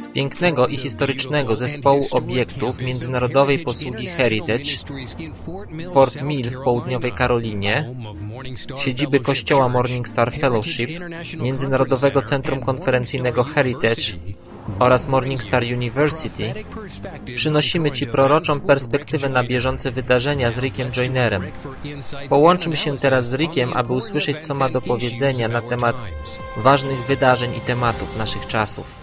z pięknego i historycznego zespołu obiektów międzynarodowej posługi Heritage Fort Mill w południowej Karolinie, siedziby kościoła Morning Star Fellowship, Międzynarodowego Centrum Konferencyjnego Heritage oraz Morning Star University, przynosimy Ci proroczą perspektywę na bieżące wydarzenia z Rickiem Joynerem. Połączmy się teraz z Rickiem, aby usłyszeć, co ma do powiedzenia na temat ważnych wydarzeń i tematów naszych czasów.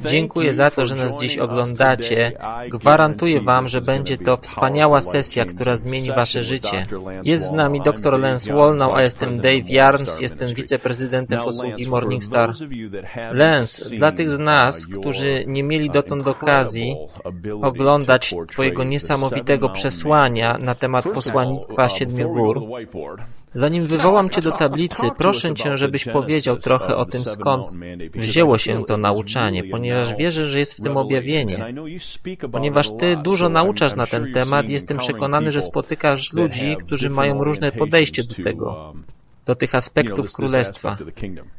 Dziękuję za to, że nas dziś oglądacie. Gwarantuję Wam, że będzie to wspaniała sesja, która zmieni Wasze życie. Jest z nami dr Lance Wolnow, a jestem Dave Yarns, jestem wiceprezydentem posługi Morningstar. Lance, dla tych z nas, którzy nie mieli dotąd okazji oglądać Twojego niesamowitego przesłania na temat posłannictwa Siedmiu Gór, Zanim wywołam Cię do tablicy, proszę Cię, żebyś powiedział trochę o tym, skąd wzięło się to nauczanie, ponieważ wierzę, że jest w tym objawienie. Ponieważ Ty dużo nauczasz na ten temat, jestem przekonany, że spotykasz ludzi, którzy mają różne podejście do tego do tych aspektów królestwa.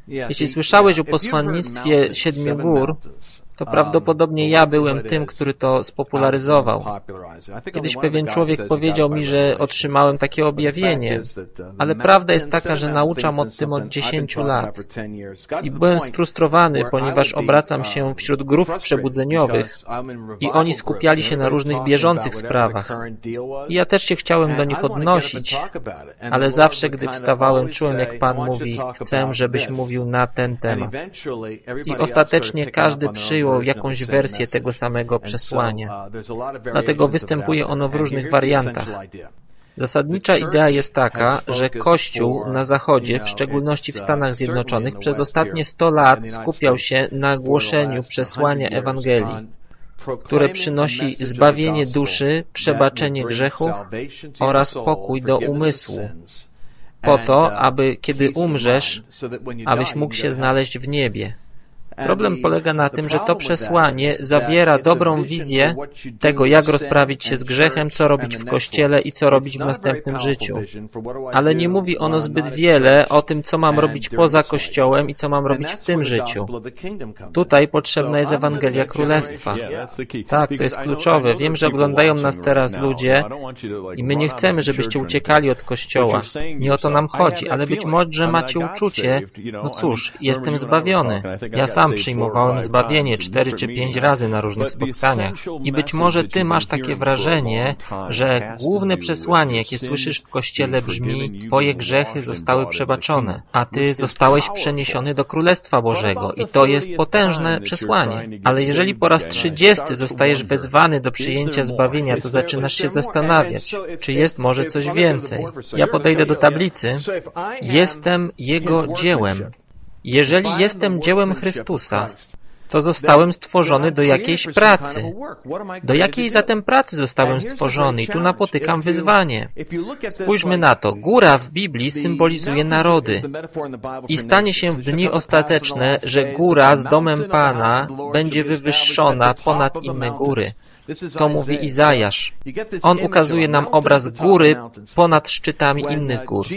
Jeśli słyszałeś o posłannictwie Siedmiu Gór, to prawdopodobnie ja byłem tym, który to spopularyzował. Kiedyś pewien człowiek powiedział mi, że otrzymałem takie objawienie, ale prawda jest taka, że nauczam o tym od 10 lat. I byłem sfrustrowany, ponieważ obracam się wśród grup przebudzeniowych i oni skupiali się na różnych bieżących sprawach. I ja też się chciałem do nich odnosić, ale zawsze, gdy wstawałem, czułem, jak Pan mówi, chcę, żebyś mówił na ten temat. I ostatecznie każdy przyjął przyjął jakąś wersję tego samego przesłania. Dlatego występuje ono w różnych wariantach. Zasadnicza idea jest taka, że Kościół na Zachodzie, w szczególności w Stanach Zjednoczonych, przez ostatnie 100 lat skupiał się na głoszeniu przesłania Ewangelii, które przynosi zbawienie duszy, przebaczenie grzechów oraz pokój do umysłu, po to, aby kiedy umrzesz, abyś mógł się znaleźć w niebie. Problem polega na tym, że to przesłanie zawiera dobrą wizję tego, jak rozprawić się z grzechem, co robić w Kościele i co robić w następnym życiu. Ale nie mówi ono zbyt wiele o tym, co mam robić poza Kościołem i co mam robić w tym życiu. Tutaj potrzebna jest Ewangelia Królestwa. Tak, to jest kluczowe. Wiem, że oglądają nas teraz ludzie i my nie chcemy, żebyście uciekali od Kościoła. Nie o to nam chodzi, ale być może macie uczucie, no cóż, jestem zbawiony. Ja sam sam przyjmowałem zbawienie cztery czy pięć razy na różnych spotkaniach i być może Ty masz takie wrażenie, że główne przesłanie, jakie słyszysz w Kościele brzmi Twoje grzechy zostały przebaczone, a Ty zostałeś przeniesiony do Królestwa Bożego i to jest potężne przesłanie. Ale jeżeli po raz trzydziesty zostajesz wezwany do przyjęcia zbawienia, to zaczynasz się zastanawiać, czy jest może coś więcej. Ja podejdę do tablicy. Jestem Jego dziełem. Jeżeli jestem dziełem Chrystusa, to zostałem stworzony do jakiejś pracy. Do jakiej zatem pracy zostałem stworzony? I tu napotykam wyzwanie. Spójrzmy na to. Góra w Biblii symbolizuje narody. I stanie się w dni ostateczne, że góra z domem Pana będzie wywyższona ponad inne góry. To mówi Izajasz. On ukazuje nam obraz góry ponad szczytami innych gór.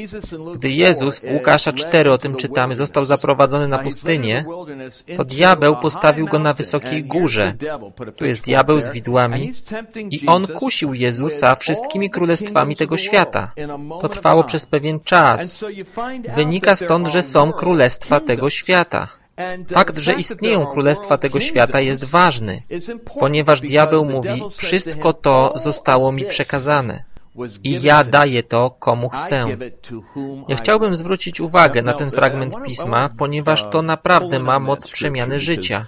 Gdy Jezus w Łukasza 4 o tym czytamy, został zaprowadzony na pustynię, to diabeł postawił go na wysokiej górze. Tu jest diabeł z widłami i on kusił Jezusa wszystkimi królestwami tego świata. To trwało przez pewien czas. Wynika stąd, że są królestwa tego świata. Fakt, że istnieją królestwa tego świata jest ważny, ponieważ diabeł mówi, wszystko to zostało mi przekazane i ja daję to, komu chcę. Ja chciałbym zwrócić uwagę na ten fragment pisma, ponieważ to naprawdę ma moc przemiany życia.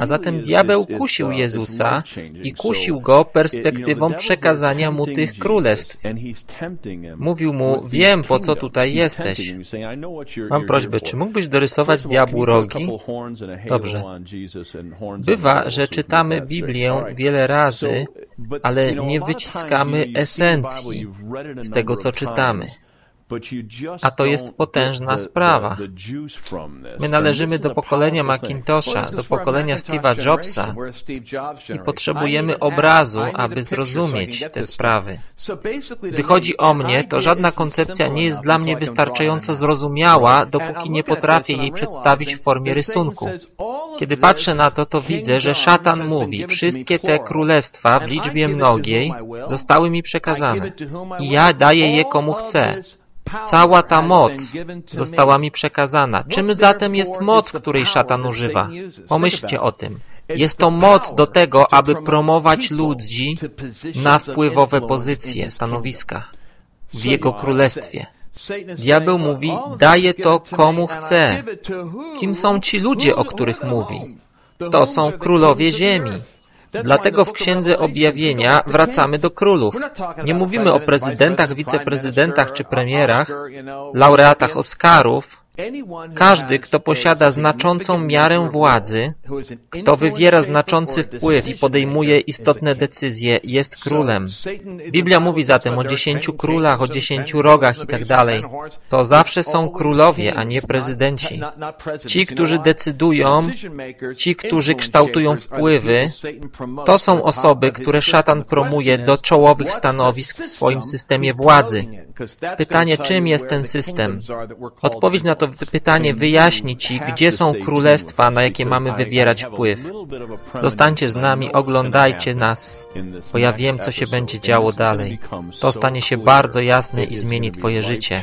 A zatem diabeł kusił Jezusa i kusił go perspektywą przekazania mu tych królestw. Mówił mu, wiem po co tutaj jesteś. Mam prośbę, czy mógłbyś dorysować diabłu rogi? Dobrze. Bywa, że czytamy Biblię wiele razy, ale nie wyciskamy esencji z tego, co czytamy. A to jest potężna sprawa. My należymy do pokolenia Macintosha, do pokolenia Steve'a Jobsa. I potrzebujemy obrazu, aby zrozumieć te sprawy. Gdy chodzi o mnie, to żadna koncepcja nie jest dla mnie wystarczająco zrozumiała, dopóki nie potrafię jej przedstawić w formie rysunku. Kiedy patrzę na to, to widzę, że szatan mówi, wszystkie te królestwa w liczbie mnogiej zostały mi przekazane. I ja daję je komu chcę. Cała ta moc została mi przekazana. Czym zatem jest moc, której szatan używa? Pomyślcie o tym. Jest to moc do tego, aby promować ludzi na wpływowe pozycje, stanowiska w jego królestwie. Diabeł mówi, daje to komu chce. Kim są ci ludzie, o których mówi? To są królowie ziemi. Dlatego w Księdze Objawienia wracamy do królów. Nie mówimy o prezydentach, wiceprezydentach czy premierach, laureatach Oscarów, każdy, kto posiada znaczącą miarę władzy, kto wywiera znaczący wpływ i podejmuje istotne decyzje, jest królem. Biblia mówi zatem o dziesięciu królach, o dziesięciu rogach itd. Tak to zawsze są królowie, a nie prezydenci. Ci, którzy decydują, ci, którzy kształtują wpływy, to są osoby, które szatan promuje do czołowych stanowisk w swoim systemie władzy. Pytanie, czym jest ten system? Odpowiedź na to pytanie wyjaśni Ci, gdzie są królestwa, na jakie mamy wywierać wpływ. Zostańcie z nami, oglądajcie nas, bo ja wiem, co się będzie działo dalej. To stanie się bardzo jasne i zmieni Twoje życie.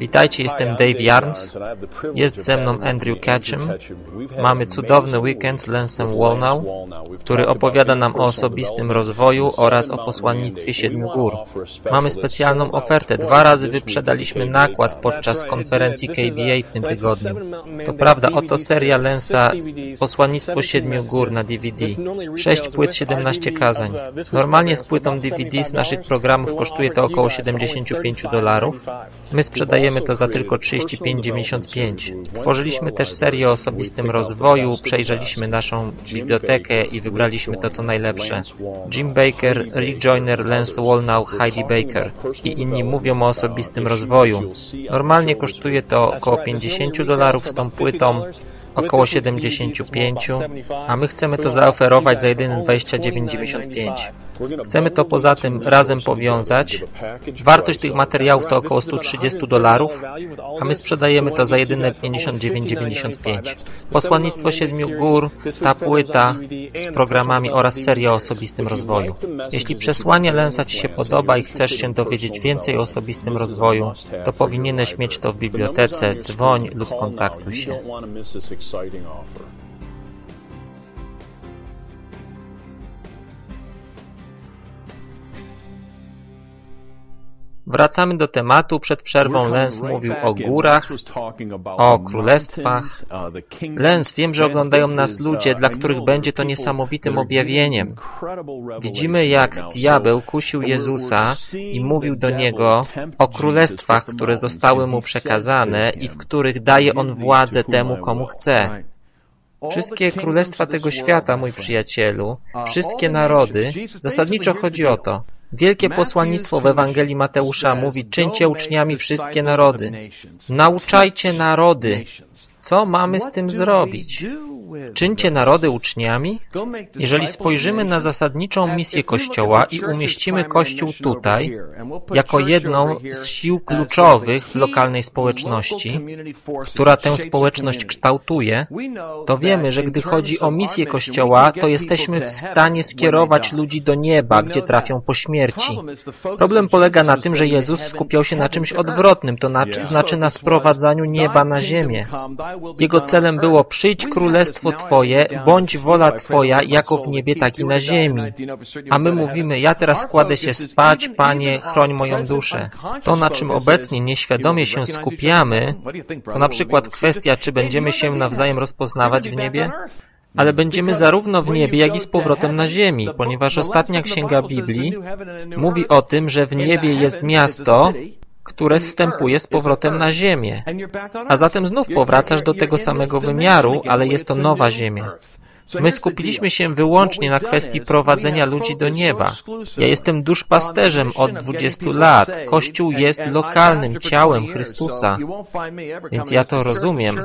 Witajcie, jestem Dave Jarns. Jest ze mną Andrew Ketchum. Mamy cudowny weekend z Lensem Wolnow, który opowiada nam o osobistym rozwoju oraz o posłannictwie Siedmiu Gór. Mamy specjalną ofertę. Dwa razy wyprzedaliśmy nakład podczas konferencji KBA w tym tygodniu. To prawda, oto seria Lensa Posłannictwo Siedmiu Gór na DVD. 6 płyt, 17 kazań. Normalnie z płytą DVD z naszych programów kosztuje to około 75 dolarów. My sprzedajemy Sprzedajemy to za tylko 35,95. Stworzyliśmy też serię o osobistym rozwoju, przejrzeliśmy naszą bibliotekę i wybraliśmy to co najlepsze. Jim Baker, Rick Joyner, Lance Wallnau, Heidi Baker i inni mówią o osobistym rozwoju. Normalnie kosztuje to około 50 dolarów z tą płytą, około 75, a my chcemy to zaoferować za jedyne 29,95. Chcemy to poza tym razem powiązać. Wartość tych materiałów to około 130 dolarów, a my sprzedajemy to za jedyne 59,95. Posłannictwo Siedmiu Gór, ta płyta z programami oraz seria o osobistym rozwoju. Jeśli przesłanie Lensa Ci się podoba i chcesz się dowiedzieć więcej o osobistym rozwoju, to powinieneś mieć to w bibliotece, dzwoń lub kontaktuj się. Wracamy do tematu. Przed przerwą Lens mówił o górach, o królestwach. Uh, Lens, wiem, że oglądają nas ludzie, uh, dla których będzie to niesamowitym objawieniem. Widzimy, jak diabeł kusił Jezusa i mówił do Niego o królestwach, które zostały Mu przekazane i w których daje On władzę temu, komu chce. Wszystkie królestwa tego świata, mój przyjacielu, wszystkie narody, zasadniczo chodzi o to. Wielkie posłannictwo w Ewangelii Mateusza mówi, czyńcie uczniami wszystkie narody. Nauczajcie narody. Co mamy z tym zrobić? Czyńcie narody uczniami? Jeżeli spojrzymy na zasadniczą misję Kościoła i umieścimy Kościół tutaj, jako jedną z sił kluczowych w lokalnej społeczności, która tę społeczność kształtuje, to wiemy, że gdy chodzi o misję Kościoła, to jesteśmy w stanie skierować ludzi do nieba, gdzie trafią po śmierci. Problem polega na tym, że Jezus skupiał się na czymś odwrotnym, to znaczy na sprowadzaniu nieba na ziemię. Jego celem było przyjść królestwo królestwo Twoje, bądź wola Twoja, jako w niebie, tak i na ziemi. A my mówimy, ja teraz kładę się spać, Panie, chroń moją duszę. To, na czym obecnie nieświadomie się skupiamy, to na przykład kwestia, czy będziemy się nawzajem rozpoznawać w niebie, ale będziemy zarówno w niebie, jak i z powrotem na ziemi, ponieważ ostatnia księga Biblii mówi o tym, że w niebie jest miasto, które zstępuje z powrotem na Ziemię. A zatem znów powracasz do tego samego wymiaru, ale jest to nowa Ziemia. My skupiliśmy się wyłącznie na kwestii prowadzenia ludzi do nieba. Ja jestem duszpasterzem od 20 lat. Kościół jest lokalnym ciałem Chrystusa, więc ja to rozumiem.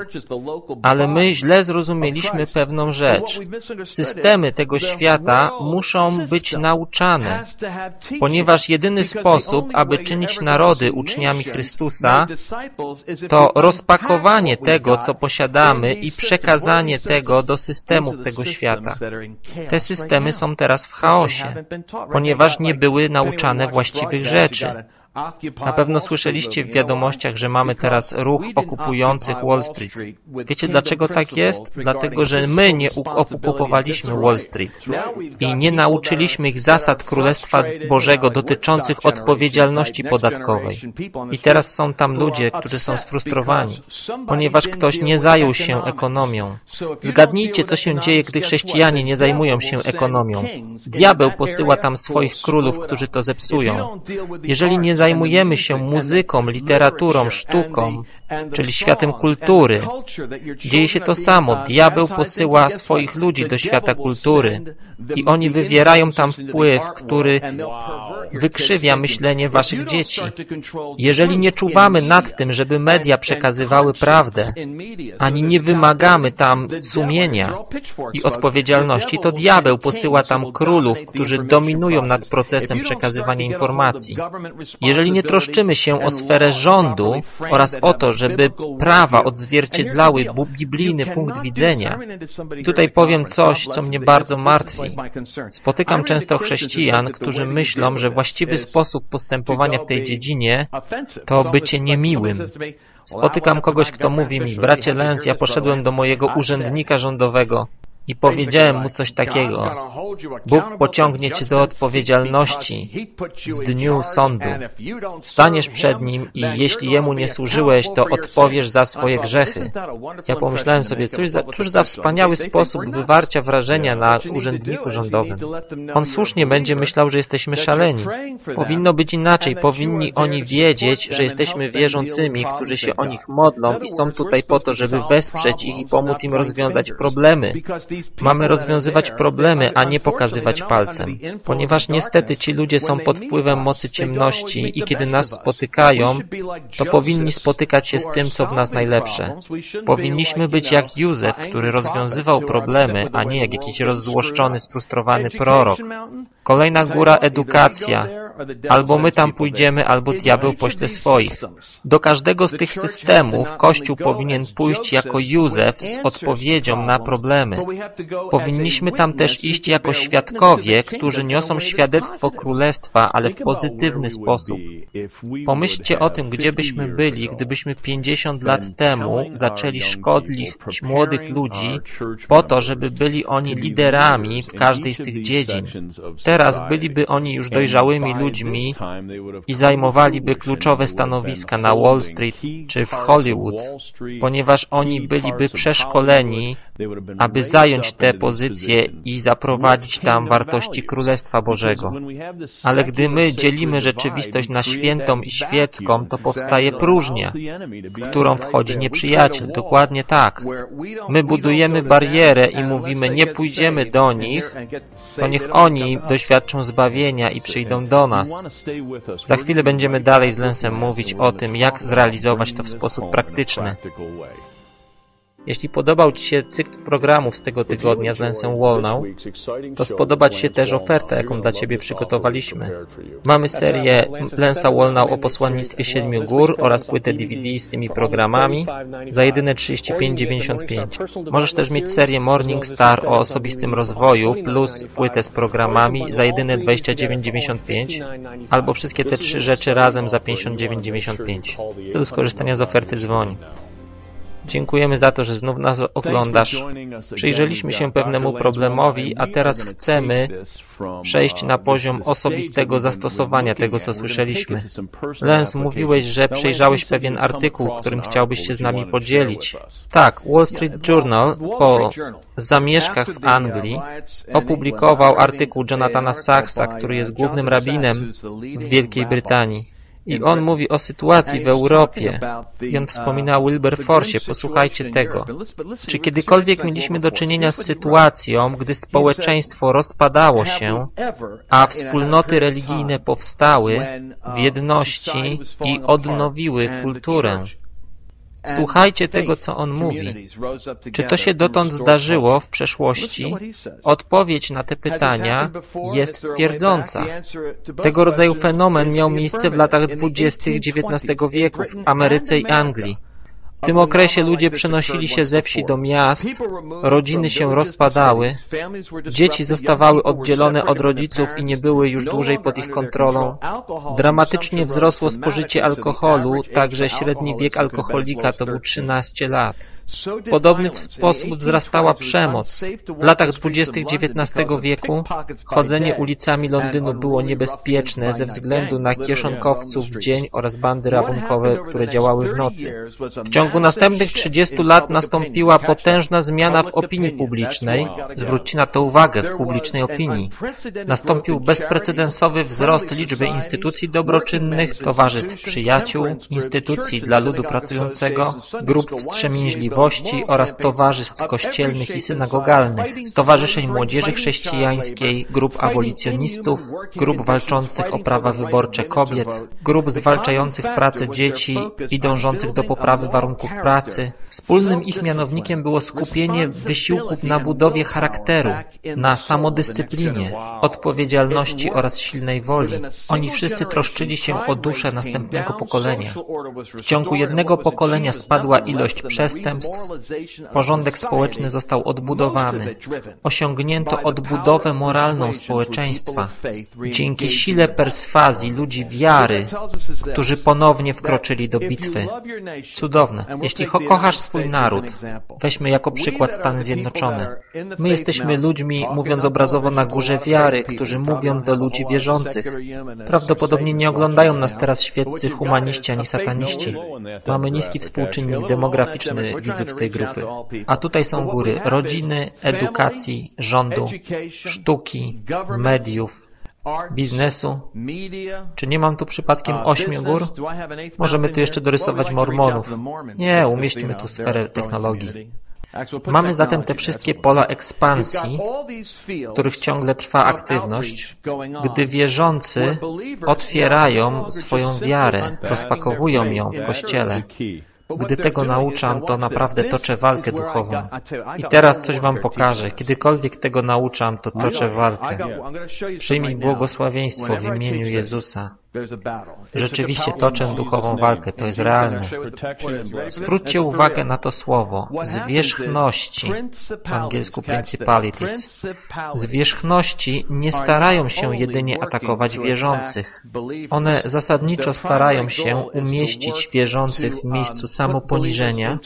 Ale my źle zrozumieliśmy pewną rzecz. Systemy tego świata muszą być nauczane, ponieważ jedyny sposób, aby czynić narody uczniami Chrystusa, to rozpakowanie tego, co posiadamy i przekazanie tego do systemów tego świata. Te systemy są teraz w chaosie, ponieważ nie były nauczane właściwych rzeczy. Na pewno słyszeliście w wiadomościach, że mamy teraz ruch okupujących Wall Street. Wiecie dlaczego tak jest? Dlatego, że my nie okupowaliśmy Wall Street i nie nauczyliśmy ich zasad Królestwa Bożego dotyczących odpowiedzialności podatkowej. I teraz są tam ludzie, którzy są sfrustrowani, ponieważ ktoś nie zajął się ekonomią. Zgadnijcie, co się dzieje, gdy chrześcijanie nie zajmują się ekonomią. Diabeł posyła tam swoich królów, którzy to zepsują. Jeżeli nie zajmujemy się muzyką, literaturą, sztuką, czyli światem kultury. Dzieje się to samo. Diabeł posyła swoich ludzi do świata kultury i oni wywierają tam wpływ, który wykrzywia myślenie waszych dzieci. Jeżeli nie czuwamy nad tym, żeby media przekazywały prawdę, ani nie wymagamy tam sumienia i odpowiedzialności, to diabeł posyła tam królów, którzy dominują nad procesem przekazywania informacji. Jeżeli nie troszczymy się o sferę rządu oraz o to, żeby prawa odzwierciedlały biblijny punkt widzenia. I tutaj powiem coś, co mnie bardzo martwi. Spotykam często chrześcijan, którzy myślą, że właściwy sposób postępowania w tej dziedzinie to bycie niemiłym. Spotykam kogoś, kto mówi mi, bracie Lens, ja poszedłem do mojego urzędnika rządowego i powiedziałem mu coś takiego. Bóg pociągnie cię do odpowiedzialności w dniu sądu. Staniesz przed Nim i jeśli Jemu nie służyłeś, to odpowiesz za swoje grzechy. Ja pomyślałem sobie, cóż za, cóż za wspaniały sposób wywarcia wrażenia na urzędniku rządowym. On słusznie będzie myślał, że jesteśmy szaleni. Powinno być inaczej. Powinni oni wiedzieć, że jesteśmy wierzącymi, którzy się o nich modlą i są tutaj po to, żeby wesprzeć ich i pomóc im rozwiązać problemy. Mamy rozwiązywać problemy, a nie pokazywać palcem, ponieważ niestety ci ludzie są pod wpływem mocy ciemności i kiedy nas spotykają, to powinni spotykać się z tym, co w nas najlepsze. Powinniśmy być jak Józef, który rozwiązywał problemy, a nie jak jakiś rozzłoszczony, sfrustrowany prorok. Kolejna góra edukacja. Albo my tam pójdziemy, albo diabeł pośle swoich. Do każdego z tych systemów Kościół powinien pójść jako Józef z odpowiedzią na problemy. Powinniśmy tam też iść jako świadkowie, którzy niosą świadectwo Królestwa, ale w pozytywny sposób. Pomyślcie o tym, gdzie byśmy byli, gdybyśmy 50 lat temu zaczęli szkodlić młodych ludzi po to, żeby byli oni liderami w każdej z tych dziedzin. Teraz byliby oni już dojrzałymi ludźmi i zajmowaliby kluczowe stanowiska na Wall Street czy w Hollywood, ponieważ oni byliby przeszkoleni, aby zająć te pozycje i zaprowadzić tam wartości Królestwa Bożego. Ale gdy my dzielimy rzeczywistość na świętą i świecką, to powstaje próżnia, w którą wchodzi nieprzyjaciel. Dokładnie tak. My budujemy barierę i mówimy, nie pójdziemy do nich, to niech oni doświadczą zbawienia i przyjdą do nas. Za chwilę będziemy dalej z Lensem mówić o tym, jak zrealizować to w sposób praktyczny. Jeśli podobał Ci się cykl programów z tego tygodnia z Lensem Wolną, to spodoba Ci się też oferta, jaką dla Ciebie przygotowaliśmy. Mamy serię Lensa Wolna o posłannictwie Siedmiu Gór oraz płytę DVD z tymi programami za jedyne 35,95. Możesz też mieć serię Morning Star o osobistym rozwoju plus płytę z programami za jedyne 29,95 albo wszystkie te trzy rzeczy razem za 59,95. W celu skorzystania z oferty dzwoń. Dziękujemy za to, że znów nas oglądasz. Przyjrzeliśmy się pewnemu problemowi, a teraz chcemy przejść na poziom osobistego zastosowania tego, co słyszeliśmy. Lens, mówiłeś, że przejrzałeś pewien artykuł, którym chciałbyś się z nami podzielić. Tak, Wall Street Journal po zamieszkach w Anglii opublikował artykuł Jonathana Saxa, który jest głównym rabinem w Wielkiej Brytanii. I on mówi o sytuacji w Europie. I on wspomina o Wilberforce. Posłuchajcie tego. Czy kiedykolwiek mieliśmy do czynienia z sytuacją, gdy społeczeństwo rozpadało się, a wspólnoty religijne powstały w jedności i odnowiły kulturę? Słuchajcie tego, co on mówi. Czy to się dotąd zdarzyło w przeszłości? Odpowiedź na te pytania jest twierdząca. Tego rodzaju fenomen miał miejsce w latach dwudziestych XIX wieku w Ameryce i Anglii. W tym okresie ludzie przenosili się ze wsi do miast, rodziny się rozpadały, dzieci zostawały oddzielone od rodziców i nie były już dłużej pod ich kontrolą. Dramatycznie wzrosło spożycie alkoholu, także średni wiek alkoholika to był 13 lat. W podobny sposób wzrastała przemoc. W latach dwudziestych XIX wieku chodzenie ulicami Londynu było niebezpieczne ze względu na kieszonkowców w dzień oraz bandy rabunkowe, które działały w nocy. W ciągu następnych 30 lat nastąpiła potężna zmiana w opinii publicznej. Zwróćcie na to uwagę, w publicznej opinii. Nastąpił bezprecedensowy wzrost liczby instytucji dobroczynnych, towarzystw przyjaciół, instytucji dla ludu pracującego, grup wstrzemięźliwych, oraz towarzystw kościelnych i synagogalnych, stowarzyszeń młodzieży chrześcijańskiej, grup abolicjonistów, grup walczących o prawa wyborcze kobiet, grup zwalczających pracę dzieci i dążących do poprawy warunków pracy. Wspólnym ich mianownikiem było skupienie wysiłków na budowie charakteru, na samodyscyplinie, odpowiedzialności oraz silnej woli. Oni wszyscy troszczyli się o duszę następnego pokolenia. W ciągu jednego pokolenia spadła ilość przestępstw, Porządek społeczny został odbudowany. Osiągnięto odbudowę moralną społeczeństwa. Dzięki sile perswazji ludzi wiary, którzy ponownie wkroczyli do bitwy. Cudowne. Jeśli kochasz swój naród, weźmy jako przykład Stany Zjednoczone. My jesteśmy ludźmi, mówiąc obrazowo na górze wiary, którzy mówią do ludzi wierzących. Prawdopodobnie nie oglądają nas teraz świeccy humaniści ani sataniści. Mamy niski współczynnik demograficzny widzów z tej grupy. A tutaj są góry rodziny, edukacji, rządu, sztuki, mediów, biznesu. Czy nie mam tu przypadkiem ośmiu gór? Możemy tu jeszcze dorysować mormonów. Nie, umieścimy tu sferę technologii. Mamy zatem te wszystkie pola ekspansji, w których ciągle trwa aktywność, gdy wierzący otwierają swoją wiarę, rozpakowują ją w Kościele. Gdy tego nauczam, to naprawdę toczę walkę duchową. I teraz coś Wam pokażę. Kiedykolwiek tego nauczam, to toczę walkę. Przyjmij błogosławieństwo w imieniu Jezusa. Rzeczywiście toczę duchową walkę, to jest realne. Zwróćcie uwagę na to słowo. Zwierzchności, w angielsku principalities. Zwierzchności nie starają się jedynie atakować wierzących. One zasadniczo starają się umieścić wierzących w miejscu samoponiżenia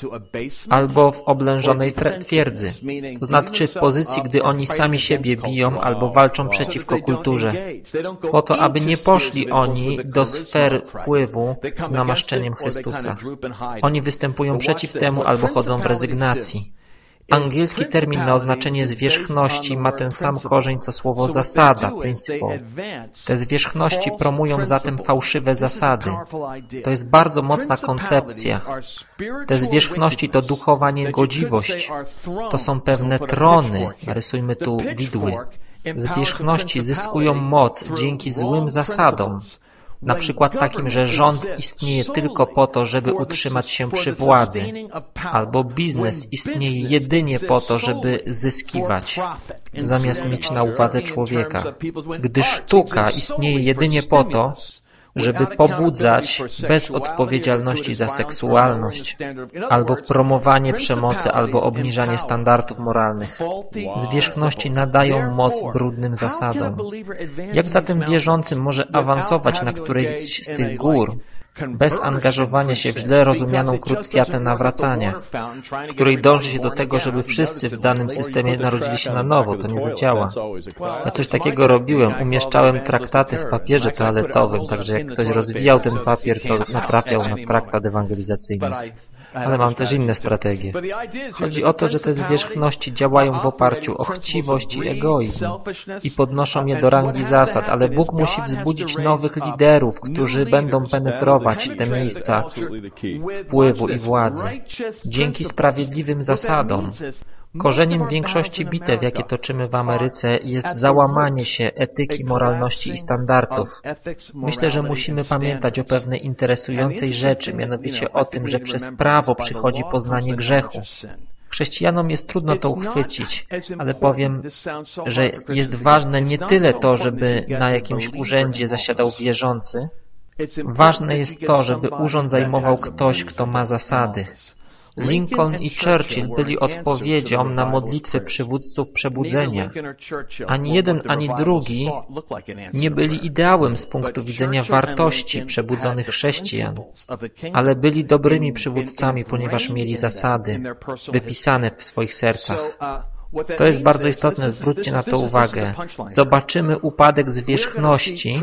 albo w oblężonej twierdzy. To znaczy w pozycji, gdy oni sami siebie biją albo walczą przeciwko kulturze. Po to, aby nie poszli oni oni do sfer wpływu z namaszczeniem Chrystusa. Oni występują przeciw temu albo chodzą w rezygnacji. Angielski termin na oznaczenie zwierzchności ma ten sam korzeń co słowo zasada, principle. Te zwierzchności promują zatem fałszywe zasady. To jest bardzo mocna koncepcja. Te zwierzchności to duchowa niegodziwość. To są pewne trony. Rysujmy tu widły. Zwierzchności zyskują moc dzięki złym zasadom na przykład takim, że rząd istnieje tylko po to, żeby utrzymać się przy władzy, albo biznes istnieje jedynie po to, żeby zyskiwać, zamiast mieć na uwadze człowieka, gdy sztuka istnieje jedynie po to, żeby pobudzać bez odpowiedzialności za seksualność, albo promowanie przemocy, albo obniżanie standardów moralnych. Zwierzchności nadają moc brudnym zasadom. Jak zatem wierzący może awansować na którejś z tych gór, bez angażowania się w źle rozumianą krucjatę nawracania, w której dąży się do tego, żeby wszyscy w danym systemie narodzili się na nowo. To nie zadziała. Ja coś takiego robiłem. Umieszczałem traktaty w papierze toaletowym, także jak ktoś rozwijał ten papier, to natrafiał na traktat ewangelizacyjny. Ale mam też inne strategie. Chodzi o to, że te zwierzchności działają w oparciu o chciwość i egoizm i podnoszą je do rangi zasad, ale Bóg musi wzbudzić nowych liderów, którzy będą penetrować te miejsca wpływu i władzy. Dzięki sprawiedliwym zasadom Korzeniem większości bitew, jakie toczymy w Ameryce, jest załamanie się etyki, moralności i standardów. Myślę, że musimy pamiętać o pewnej interesującej rzeczy, mianowicie o tym, że przez prawo przychodzi poznanie grzechu. Chrześcijanom jest trudno to uchwycić, ale powiem, że jest ważne nie tyle to, żeby na jakimś urzędzie zasiadał wierzący, ważne jest to, żeby urząd zajmował ktoś, kto ma zasady. Lincoln i Churchill byli odpowiedzią na modlitwy przywódców przebudzenia. Ani jeden, ani drugi nie byli ideałem z punktu widzenia wartości przebudzonych chrześcijan, ale byli dobrymi przywódcami, ponieważ mieli zasady wypisane w swoich sercach. To jest bardzo istotne, zwróćcie na to uwagę. Zobaczymy upadek zwierzchności,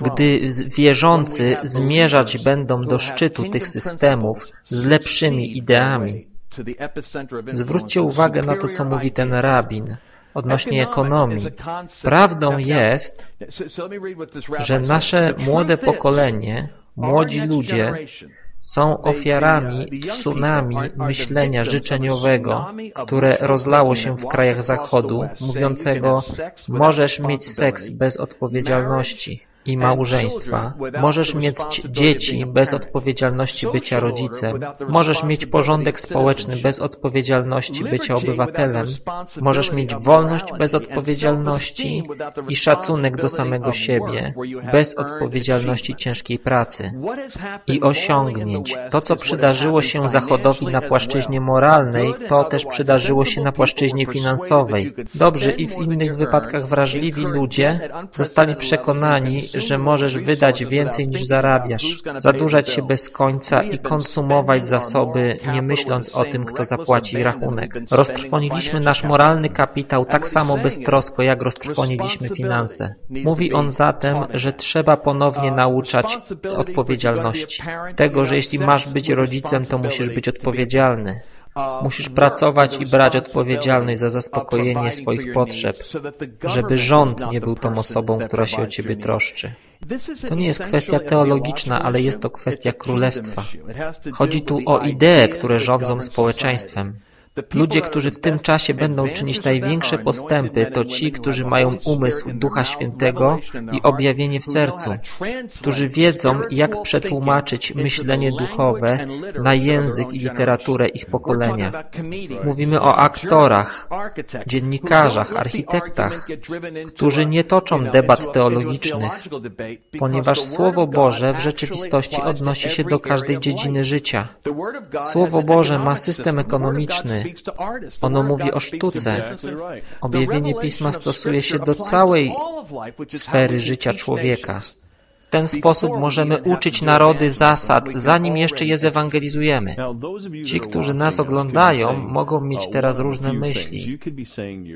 gdy wierzący zmierzać będą do szczytu tych systemów z lepszymi ideami. Zwróćcie uwagę na to, co mówi ten rabin odnośnie ekonomii. Prawdą jest, że nasze młode pokolenie, młodzi ludzie są ofiarami tsunami myślenia życzeniowego, które rozlało się w krajach Zachodu, mówiącego możesz mieć seks bez odpowiedzialności i małżeństwa. Możesz mieć dzieci bez odpowiedzialności bycia rodzicem. Możesz mieć porządek społeczny bez odpowiedzialności bycia obywatelem. Możesz mieć wolność bez odpowiedzialności i szacunek do samego siebie bez odpowiedzialności ciężkiej pracy i osiągnięć. To, co przydarzyło się Zachodowi na płaszczyźnie moralnej, to też przydarzyło się na płaszczyźnie finansowej. Dobrzy i w innych wypadkach wrażliwi ludzie zostali przekonani, że możesz wydać więcej niż zarabiasz, zadłużać się bez końca i konsumować zasoby, nie myśląc o tym, kto zapłaci rachunek. Roztrwoniliśmy nasz moralny kapitał tak samo beztrosko, jak roztrwoniliśmy finanse. Mówi on zatem, że trzeba ponownie nauczać odpowiedzialności. Tego, że jeśli masz być rodzicem, to musisz być odpowiedzialny. Musisz pracować i brać odpowiedzialność za zaspokojenie swoich potrzeb, żeby rząd nie był tą osobą, która się o ciebie troszczy. To nie jest kwestia teologiczna, ale jest to kwestia królestwa. Chodzi tu o idee, które rządzą społeczeństwem. Ludzie, którzy w tym czasie będą czynić największe postępy, to ci, którzy mają umysł Ducha Świętego i objawienie w sercu, którzy wiedzą, jak przetłumaczyć myślenie duchowe na język i literaturę ich pokolenia. Mówimy o aktorach, dziennikarzach, architektach, którzy nie toczą debat teologicznych, ponieważ Słowo Boże w rzeczywistości odnosi się do każdej dziedziny życia. Słowo Boże ma system ekonomiczny, ono mówi o sztuce. Objawienie Pisma stosuje się do całej sfery życia człowieka. W ten sposób możemy uczyć narody zasad, zanim jeszcze je zewangelizujemy. Ci, którzy nas oglądają, mogą mieć teraz różne myśli.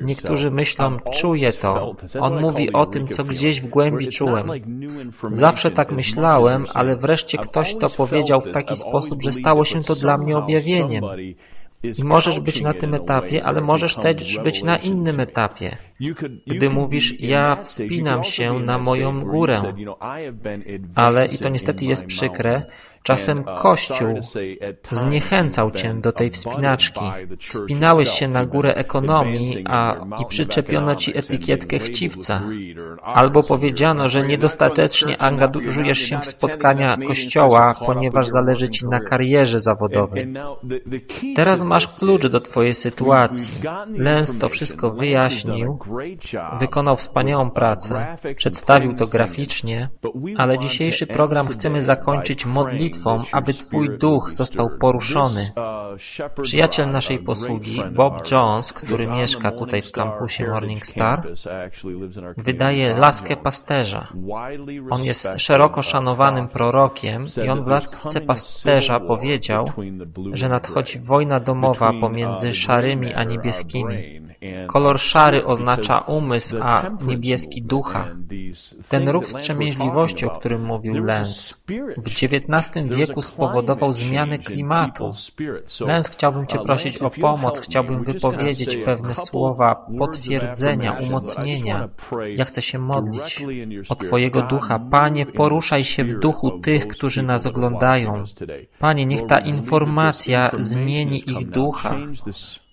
Niektórzy myślą, czuję to. On mówi o tym, co gdzieś w głębi czułem. Zawsze tak myślałem, ale wreszcie ktoś to powiedział w taki sposób, że stało się to dla mnie objawieniem. I możesz być na tym etapie, ale możesz też być na innym etapie. Gdy mówisz, ja wspinam się na moją górę, ale, i to niestety jest przykre, Czasem Kościół zniechęcał cię do tej wspinaczki. Wspinałeś się na górę ekonomii a, i przyczepiono ci etykietkę chciwca. Albo powiedziano, że niedostatecznie angażujesz się w spotkania Kościoła, ponieważ zależy ci na karierze zawodowej. Teraz masz klucz do twojej sytuacji. Lens to wszystko wyjaśnił, wykonał wspaniałą pracę, przedstawił to graficznie, ale dzisiejszy program chcemy zakończyć modlitwą aby Twój duch został poruszony. Przyjaciel naszej posługi, Bob Jones, który mieszka tutaj w kampusie Morning Star, wydaje laskę pasterza. On jest szeroko szanowanym prorokiem i on w lasce pasterza powiedział, że nadchodzi wojna domowa pomiędzy szarymi a niebieskimi. Kolor szary oznacza umysł, a niebieski ducha. Ten ruch wstrzemięźliwości, o którym mówił Lenz, w XIX wieku spowodował zmianę klimatu. Lenz, chciałbym Cię prosić o pomoc, chciałbym wypowiedzieć pewne słowa potwierdzenia, umocnienia. Ja chcę się modlić o Twojego ducha. Panie, poruszaj się w duchu tych, którzy nas oglądają. Panie, niech ta informacja zmieni ich ducha,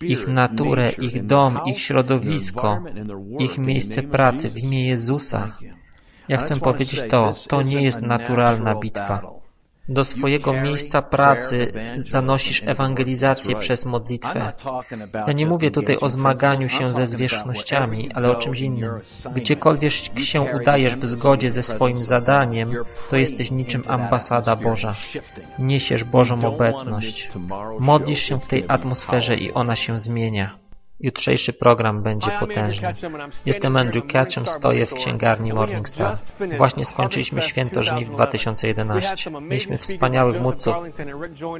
ich naturę, ich dom, ich środowisko, ich miejsce pracy w imię Jezusa. Ja chcę powiedzieć to, to nie jest naturalna bitwa. Do swojego miejsca pracy zanosisz ewangelizację przez modlitwę. Ja nie mówię tutaj o zmaganiu się ze zwierzchnościami, ale o czymś innym. Gdziekolwiek się udajesz w zgodzie ze swoim zadaniem, to jesteś niczym ambasada Boża. Niesiesz Bożą obecność. Modlisz się w tej atmosferze i ona się zmienia. Jutrzejszy program będzie potężny. Jestem Andrew Catchem, stoję w księgarni Morningstar. Właśnie skończyliśmy Święto Żniw 2011. Mieliśmy wspaniałych mówców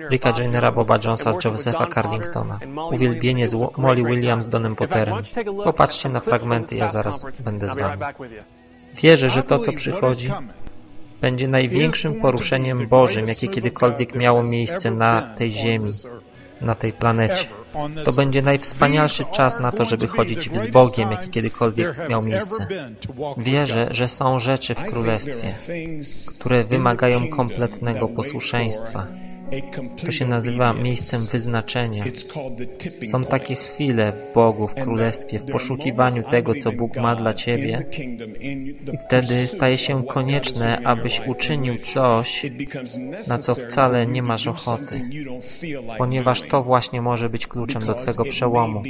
Ricka Jainera, Boba Jonesa, Josepha Carlingtona. Uwielbienie z Molly Williams, Donem Potterem. Popatrzcie na fragmenty, ja zaraz będę z Wami. Wierzę, że to, co przychodzi, będzie największym poruszeniem Bożym, jakie kiedykolwiek miało miejsce na tej ziemi, na tej planecie. To będzie najwspanialszy czas na to, żeby chodzić z Bogiem, jaki kiedykolwiek miał miejsce. Wierzę, że są rzeczy w Królestwie, które wymagają kompletnego posłuszeństwa. To się nazywa miejscem wyznaczenia. Są takie chwile w Bogu, w Królestwie, w poszukiwaniu tego, co Bóg ma dla Ciebie. I wtedy staje się konieczne, abyś uczynił coś, na co wcale nie masz ochoty, ponieważ to właśnie może być kluczem do Twojego przełomu.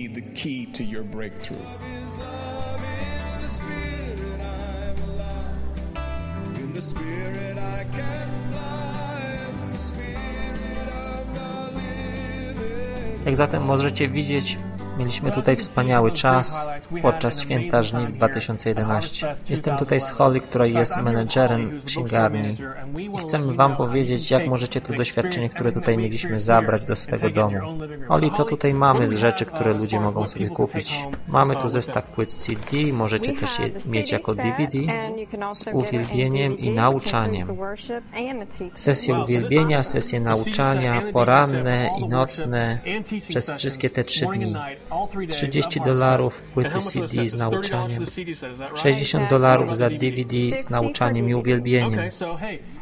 Jak zatem możecie widzieć, Mieliśmy tutaj wspaniały czas podczas święta żniw 2011. Jestem tutaj z Holly, która jest menedżerem księgarni i chcemy Wam powiedzieć, jak możecie to doświadczenie, które tutaj mieliśmy, zabrać do swego domu. Holly, co tutaj mamy z rzeczy, które ludzie mogą sobie kupić? Mamy tu zestaw płyt CD, możecie też je mieć jako DVD z uwielbieniem i nauczaniem. Sesje uwielbienia, sesje nauczania, poranne i nocne przez wszystkie te trzy dni. 30 dolarów płyty CD z nauczaniem, 60 dolarów za DVD z nauczaniem i uwielbieniem.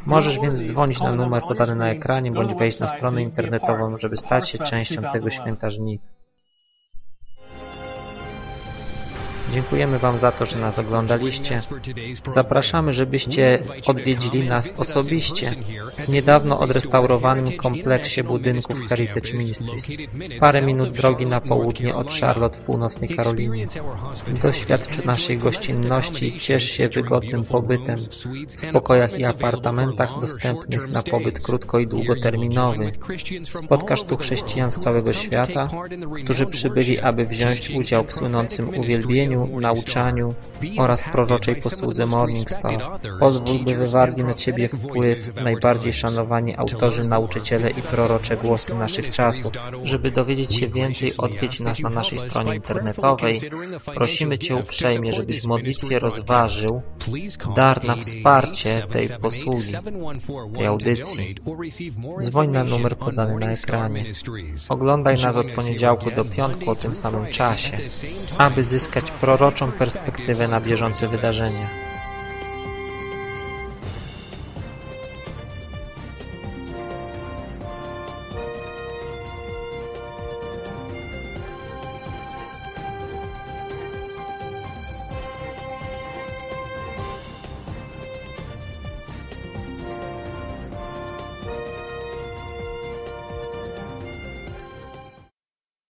Możesz więc dzwonić na numer podany na ekranie bądź wejść na stronę internetową, żeby stać się częścią tego święta żniw. Dziękujemy Wam za to, że nas oglądaliście. Zapraszamy, żebyście odwiedzili nas osobiście w niedawno odrestaurowanym kompleksie budynków Heritage Ministries. Parę minut drogi na południe od Charlotte w północnej Karolinie. Doświadcz naszej gościnności i ciesz się wygodnym pobytem w pokojach i apartamentach dostępnych na pobyt krótko i długoterminowy. Spotkasz tu chrześcijan z całego świata, którzy przybyli, aby wziąć udział w słynącym uwielbieniu nauczaniu oraz proroczej posłudze Morningstar. Pozwól, by wywarli na Ciebie wpływ najbardziej szanowani autorzy, nauczyciele i prorocze głosy naszych czasów. Żeby dowiedzieć się więcej, odwiedź nas na naszej stronie internetowej. Prosimy Cię uprzejmie, żebyś w modlitwie rozważył dar na wsparcie tej posługi, tej audycji. Dzwoń na numer podany na ekranie. Oglądaj nas od poniedziałku do piątku o tym samym czasie, aby zyskać proroczą perspektywę na bieżące wydarzenia.